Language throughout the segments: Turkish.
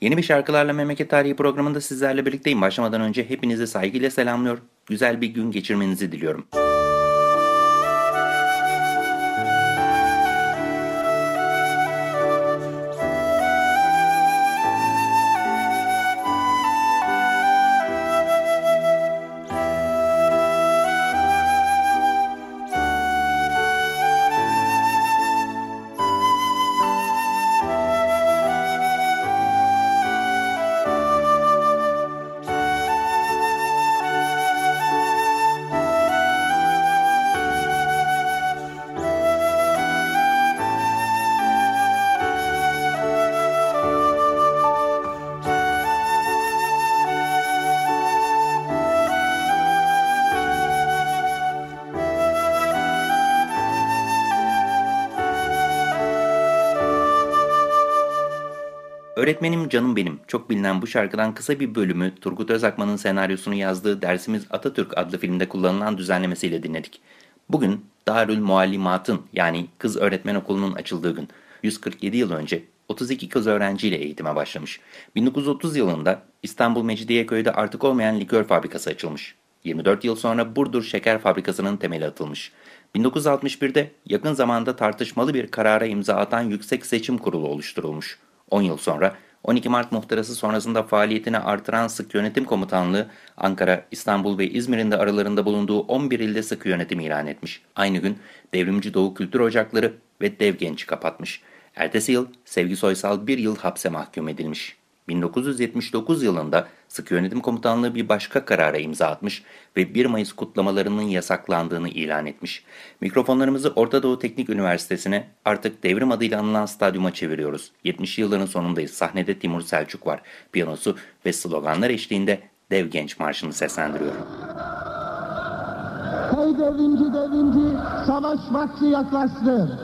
Yeni bir Şarkılarla Memleket Tarihi programında sizlerle birlikteyim. Başlamadan önce hepinizi saygıyla selamlıyor. Güzel bir gün geçirmenizi diliyorum. Öğretmenim canım benim. Çok bilinen bu şarkıdan kısa bir bölümü Turgut Özakman'ın senaryosunu yazdığı Dersimiz Atatürk adlı filmde kullanılan düzenlemesiyle dinledik. Bugün Darül Muallimat'ın yani kız öğretmen okulunun açıldığı gün. 147 yıl önce 32 kız öğrenciyle eğitime başlamış. 1930 yılında İstanbul Mecidiyeköy'de artık olmayan likör fabrikası açılmış. 24 yıl sonra Burdur Şeker Fabrikası'nın temeli atılmış. 1961'de yakın zamanda tartışmalı bir karara imza atan Yüksek Seçim Kurulu oluşturulmuş. 10 yıl sonra 12 Mart muhtırası sonrasında faaliyetini artıran Sık Yönetim Komutanlığı Ankara, İstanbul ve İzmir'in de aralarında bulunduğu 11 ilde sıkı yönetim ilan etmiş. Aynı gün Devrimci Doğu Kültür Ocakları ve Dev Genç'i kapatmış. Ertesi yıl Sevgi Soysal bir yıl hapse mahkum edilmiş. 1979 yılında Sıkı Yönetim Komutanlığı bir başka karara imza atmış ve 1 Mayıs kutlamalarının yasaklandığını ilan etmiş. Mikrofonlarımızı Orta Doğu Teknik Üniversitesi'ne artık devrim adıyla anılan stadyuma çeviriyoruz. 70 yılların sonundayız. Sahnede Timur Selçuk var. Piyanosu ve sloganlar eşliğinde Dev Genç Marşı'nı seslendiriyor. Hey devrimci devrimci savaş vakti yaklaştı.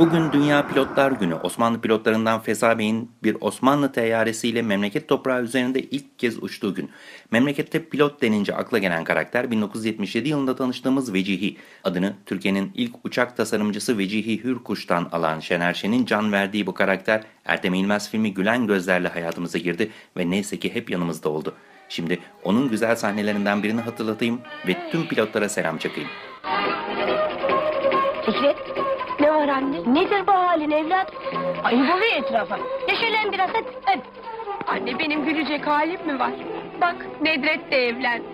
Bugün Dünya Pilotlar Günü. Osmanlı pilotlarından Fesa Bey'in bir Osmanlı teyyaresiyle memleket toprağı üzerinde ilk kez uçtuğu gün. Memlekette pilot denince akla gelen karakter 1977 yılında tanıştığımız Vecihi. Adını Türkiye'nin ilk uçak tasarımcısı Vecihi Hürkuş'tan alan Şener Şen'in can verdiği bu karakter Ertem İlmez filmi Gülen Gözlerle hayatımıza girdi ve neyse ki hep yanımızda oldu. Şimdi onun güzel sahnelerinden birini hatırlatayım ve tüm pilotlara selam çakayım. Fikret, var anne? Nedir bu halin evlat? Ayıp oluyor etrafa. Neşelen biraz hadi. hadi. Anne benim gülecek halim mi var? Bak Nedret de evlendi.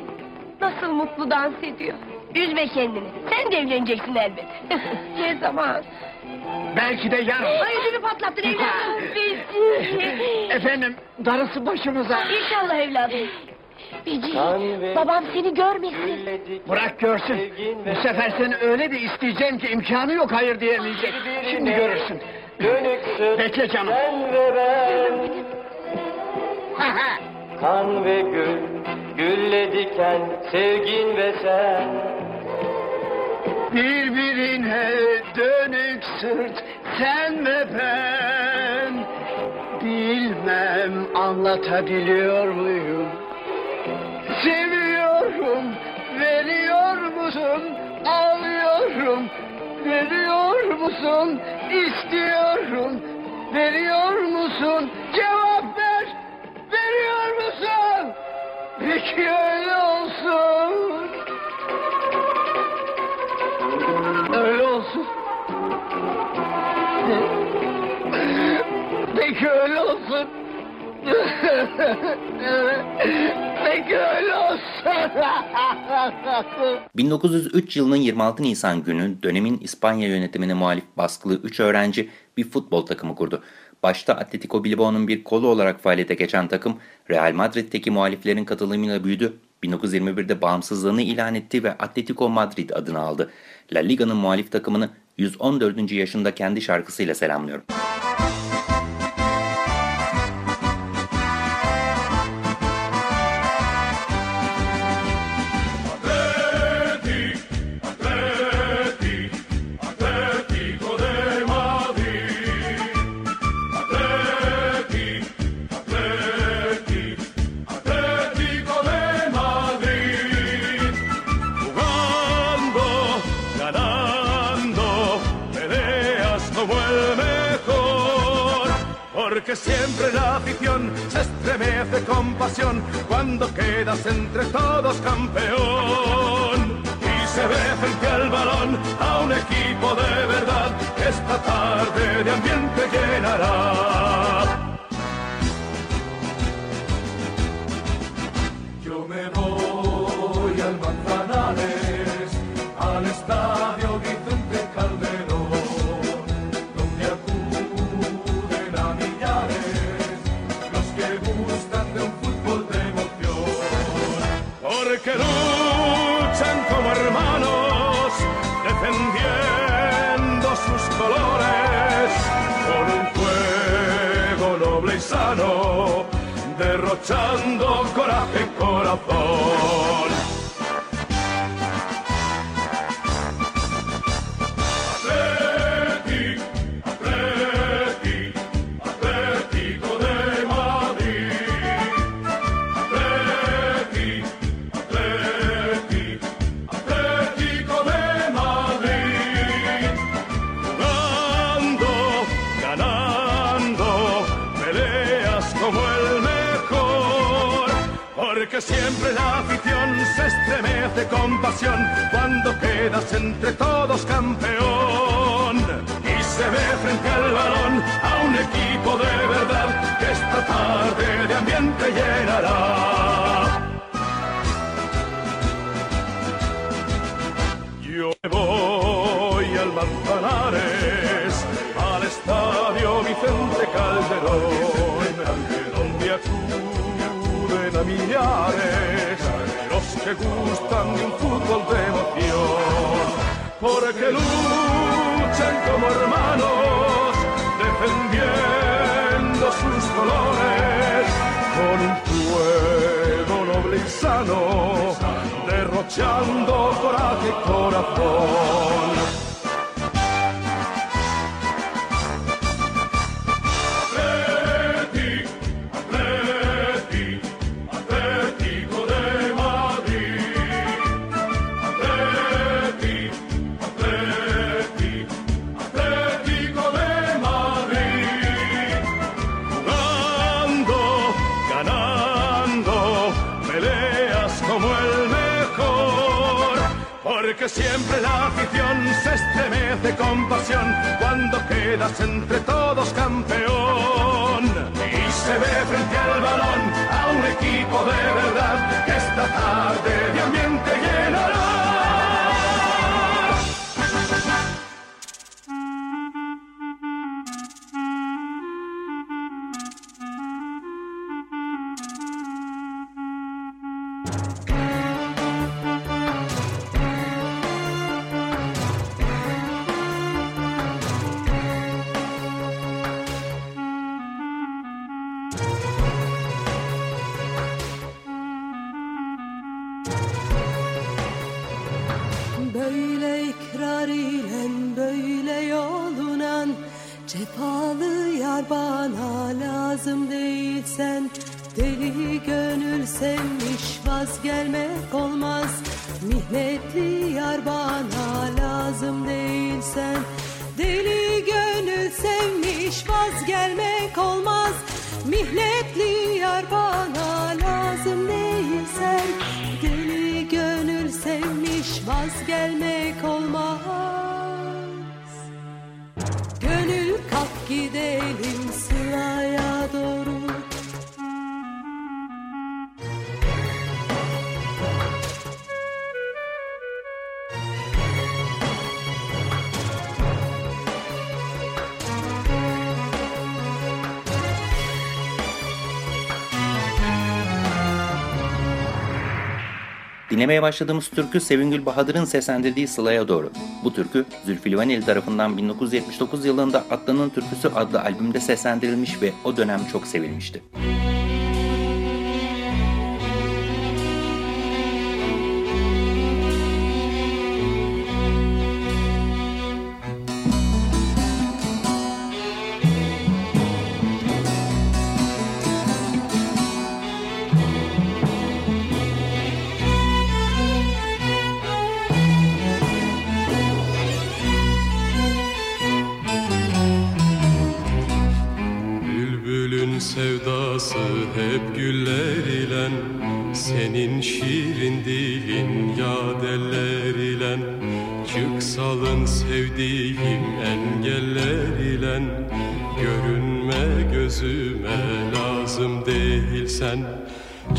Nasıl mutlu dans ediyor. Üzme kendini. Sen de evleneceksin elbet. Ne zaman? Belki de yarın. Ay ödümü patlattın evladım. Efendim darısı başımıza. İnşallah evladım. Beci, babam seni görmesin. Bırak görsün. Bu sefer seni öyle bir isteyeceğim ki imkanı yok hayır diyemeyecek. Şimdi görürsün. Bekle canım. Sen ve ben Kan ve gül Gülle diken Sevgin ve sen Birbirine dönük sırt sen ve ben Bilmem anlatabiliyor muyum Seviyorum veriyor musun? Ağlıyorum veriyor musun? İstiyorum veriyor musun? Cevap ver veriyor musun? Peki öyle olsun. Öyle olsun. Peki öyle olsun. Peki öyle olsun. 1903 yılının 26 Nisan günü dönemin İspanya yönetimine muhalif baskılı 3 öğrenci bir futbol takımı kurdu. Başta Atletico Bilbao'nun bir kolu olarak faaliyete geçen takım Real Madrid'deki muhaliflerin katılımıyla büyüdü. 1921'de bağımsızlığını ilan etti ve Atletico Madrid adını aldı. La Liga'nın muhalif takımını 114. yaşında kendi şarkısıyla selamlıyorum. Siempre la afición se estremece con pasión cuando quedas entre todos campeón. Y se ve frente al balón a un equipo de verdad que esta tarde de ambiente llenará. Derrochando coraje y corazón. Se estremece con pasión cuando quedas entre todos campeón. Y se ve frente al balón a un equipo de verdad que esta tarde de ambiente llenará. Yo me voy al Manzanares, al estadio Vicente Calderón, que gustan de un fútbol de emoción. Porque luchan como hermanos, defendiendo sus colores, con un fuego noble y sano, derrochando coraje y corazón. Se estremece con pasión cuando quedas entre todos campeón. Y se ve frente al balón a un equipo de verdad que esta tarde sevmiş vazgelmek olmaz. Mihnetli yar bana lazım değilsen Deli gönül sevmiş vazgelmek olmaz. Mihnetli yar bana lazım değilsen Deli gönül sevmiş vazgelmek Dinlemeye başladığımız türkü Sevingül Bahadır'ın seslendirdiği Sıla'ya doğru. Bu türkü Zülfü Livaneli tarafından 1979 yılında Atlanın Türküsü adlı albümde seslendirilmiş ve o dönem çok sevilmişti. Bülbülün sevdası hep güller ile Senin şirin dilin yadeller ile Çık salın sevdiğim engeller ile Görünme gözüme lazım değilsen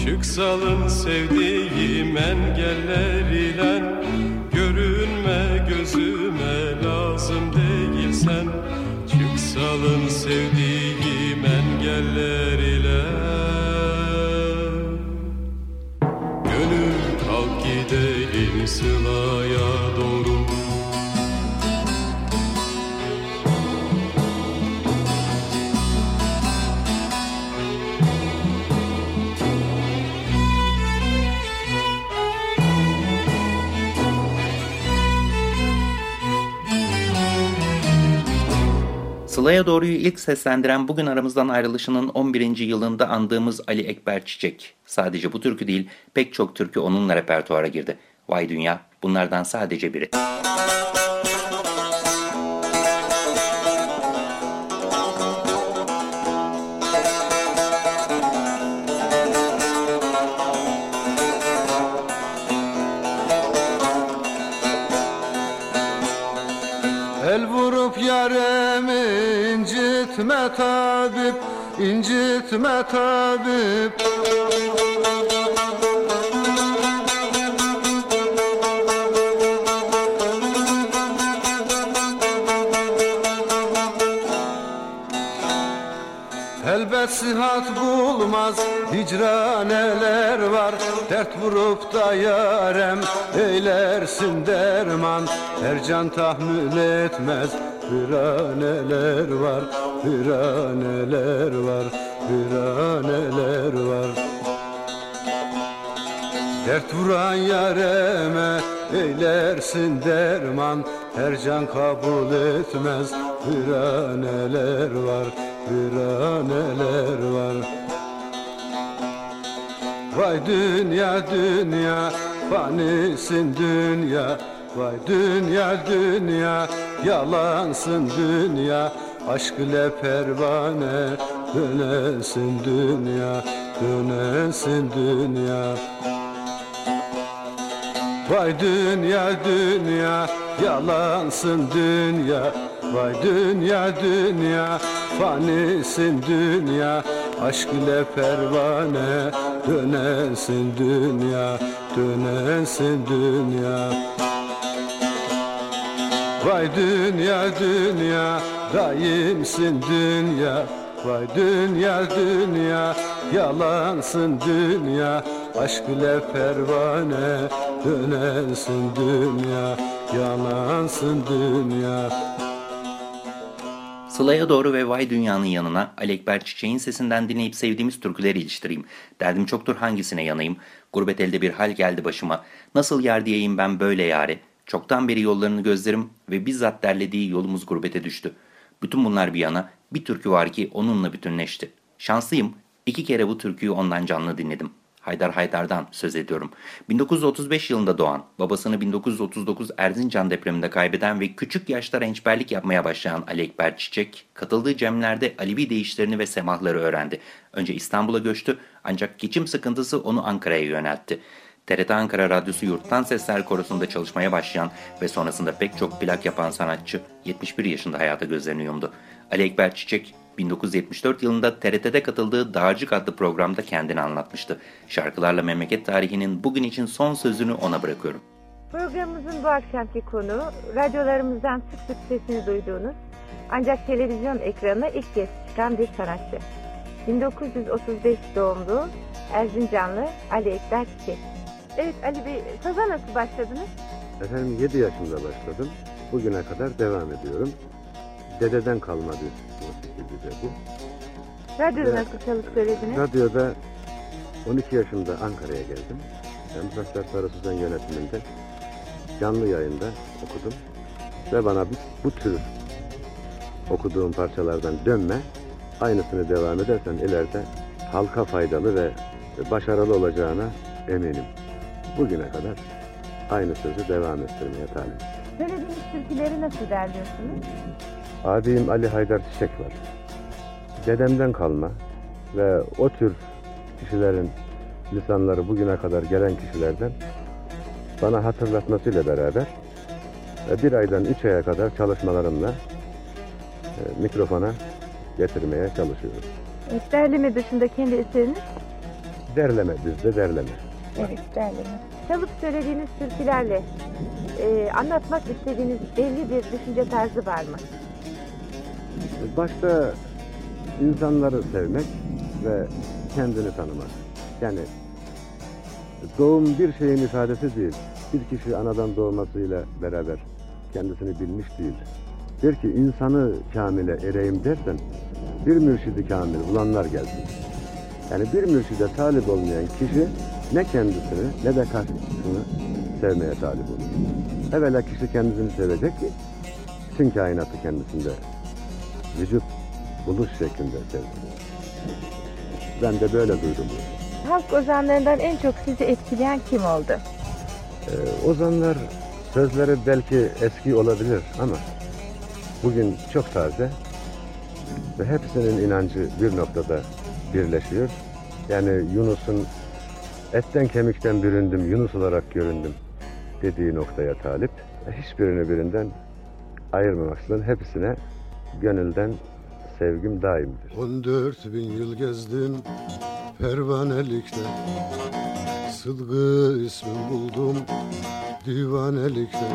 Çık salın sevdiğim engeller ile Sıla'ya doğruyu ilk seslendiren bugün aramızdan ayrılışının 11. yılında andığımız Ali Ekber Çiçek. Sadece bu türkü değil pek çok türkü onunla repertuara girdi. Vay Dünya bunlardan sadece biri. El vurup yaremi incitme tabip, incitme tabip. Elbet sihat bulmaz hicraneler var Dert vurup da yarem eylersin derman. Her can tahammül etmez hüraneler var Hüraneler var, hüraneler var. Dert vuran yareme eylersin derman. Her can kabul etmez hüraneler var Hüraneler var Vay dünya dünya fanisin dünya. Vay dünya dünya yalansın dünya. Aşk ile pervane dönesin dünya Dönesin dünya. Vay dünya dünya yalansın dünya. Vay dünya dünya fanisin dünya. Aşk ile pervane dönesin dünya Dönesin dünya. Vay dünya dünya daimsin dünya. Vay dünya dünya yalansın dünya. Aşk ile pervane dönesin dünya. Yalansın dünya Sıla'ya doğru ve Vay Dünya'nın yanına Alekber Çiçek'in sesinden dinleyip sevdiğimiz türküleri iliştireyim. Derdim çoktur hangisine yanayım? Gurbet elde bir hal geldi başıma. Nasıl yer diyeyim ben böyle yare? Çoktan beri yollarını gözlerim ve bizzat derlediği yolumuz gurbete düştü. Bütün bunlar bir yana bir türkü var ki onunla bütünleşti. Şanslıyım iki kere bu türküyü ondan canlı dinledim. Haydar Haydar'dan söz ediyorum. 1935 yılında doğan, babasını 1939 Erzincan depreminde kaybeden ve küçük yaşta rençberlik yapmaya başlayan Ali Ekber Çiçek, katıldığı cemlerde Alevi değişlerini ve semahları öğrendi. Önce İstanbul'a göçtü ancak geçim sıkıntısı onu Ankara'ya yöneltti. TRT Ankara Radyosu Yurttan Sesler Korosu'nda çalışmaya başlayan ve sonrasında pek çok plak yapan sanatçı 71 yaşında hayata gözlerini yumdu. Ali Ekber Çiçek 1974 yılında TRT'de katıldığı Dağcık adlı programda kendini anlatmıştı. Şarkılarla memleket tarihinin bugün için son sözünü ona bırakıyorum. Programımızın bu akşamki konu radyolarımızdan sık sık sesini duyduğunuz ancak televizyon ekranına ilk kez çıkan bir sanatçı. 1935 doğumlu Erzincanlı Ali Ekber Çiçek. Evet Ali Bey, saza nasıl başladınız? Efendim 7 yaşında başladım. Bugüne kadar devam ediyorum. Dededen kalma bir musikiydi de bu. Radyoda Ve nasıl çalıp söylediniz? Radyoda 12 yaşımda Ankara'ya geldim. Muzaffer Sarısızan yönetiminde canlı yayında okudum. Ve bana bu, bu tür okuduğum parçalardan dönme, aynısını devam edersen ileride halka faydalı ve başarılı olacağına eminim. Bugüne kadar aynı sözü devam ettirmeye talip. Söylediğiniz türküleri nasıl derliyorsunuz? Abim Ali Haydar Çiçek var. Dedemden kalma ve o tür kişilerin lisanları bugüne kadar gelen kişilerden bana hatırlatmasıyla beraber e, bir aydan üç aya kadar çalışmalarımla e, mikrofona getirmeye çalışıyorum. Evet, derleme dışında kendi eseriniz? Derleme bizde derleme. Evet, derleme. Çalıp söylediğiniz türkülerle e, anlatmak istediğiniz belli bir düşünce tarzı var mı? Başta insanları sevmek ve kendini tanımak. Yani doğum bir şeyin ifadesi değil. Bir kişi anadan doğmasıyla beraber kendisini bilmiş değil. Der ki insanı kamile ereyim dersen bir mürşidi kamil bulanlar gelsin. Yani bir mürşide talip olmayan kişi ne kendisini ne de karşısını sevmeye talip olur. Evvela kişi kendisini sevecek ki bütün kainatı kendisinde vücut buluş şeklinde sevsin. Ben de böyle duydum. Halk ozanlarından en çok sizi etkileyen kim oldu? Ee, ozanlar sözleri belki eski olabilir ama bugün çok taze ve hepsinin inancı bir noktada birleşiyor. Yani Yunus'un etten kemikten büründüm, Yunus olarak göründüm dediği noktaya talip. Hiçbirini birinden ayırmamaksızın hepsine gönülden sevgim daimdir. 14 bin yıl gezdim pervanelikte. Sıdkı ismim buldum divanelikte.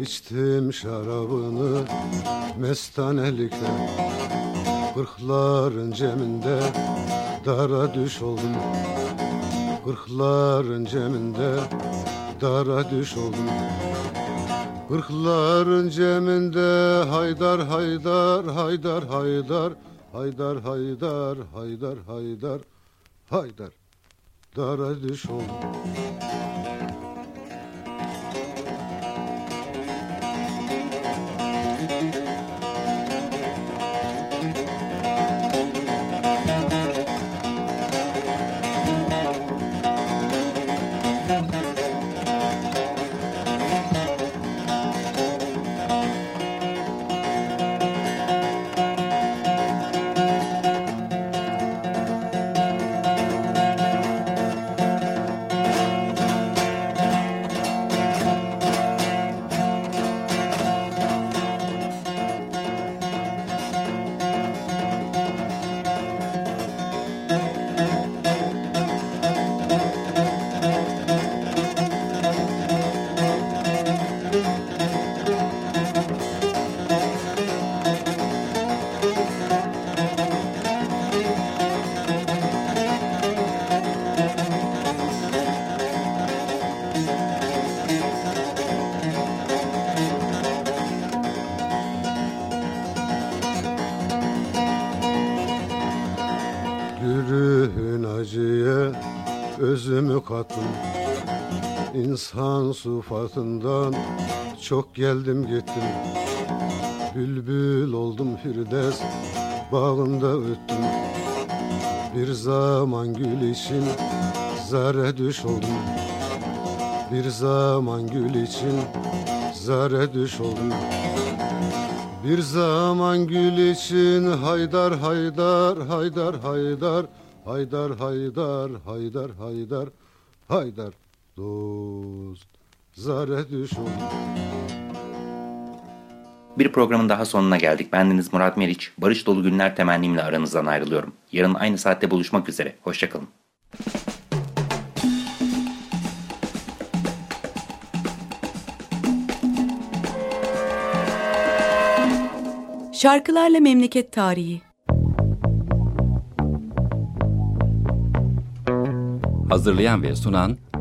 İçtim şarabını mestanelikte. Kırkların ceminde dara düş oldum. Kırkların ceminde dara düş oldum Kırkların ceminde haydar haydar haydar haydar Haydar haydar haydar haydar haydar. Dara düş oldum İnsan sıfatından çok geldim gittim. Bülbül oldum Firdevs bağında öttüm. Bir zaman gül için zare düş oldum. Bir zaman gül için zare düş oldum. Bir zaman gül için haydar haydar haydar haydar Haydar haydar haydar haydar haydar dost zare Bir programın daha sonuna geldik. Bendeniz Murat Meriç. Barış dolu günler temennimle aranızdan ayrılıyorum. Yarın aynı saatte buluşmak üzere. Hoşçakalın. Şarkılarla Memleket Tarihi Hazırlayan ve sunan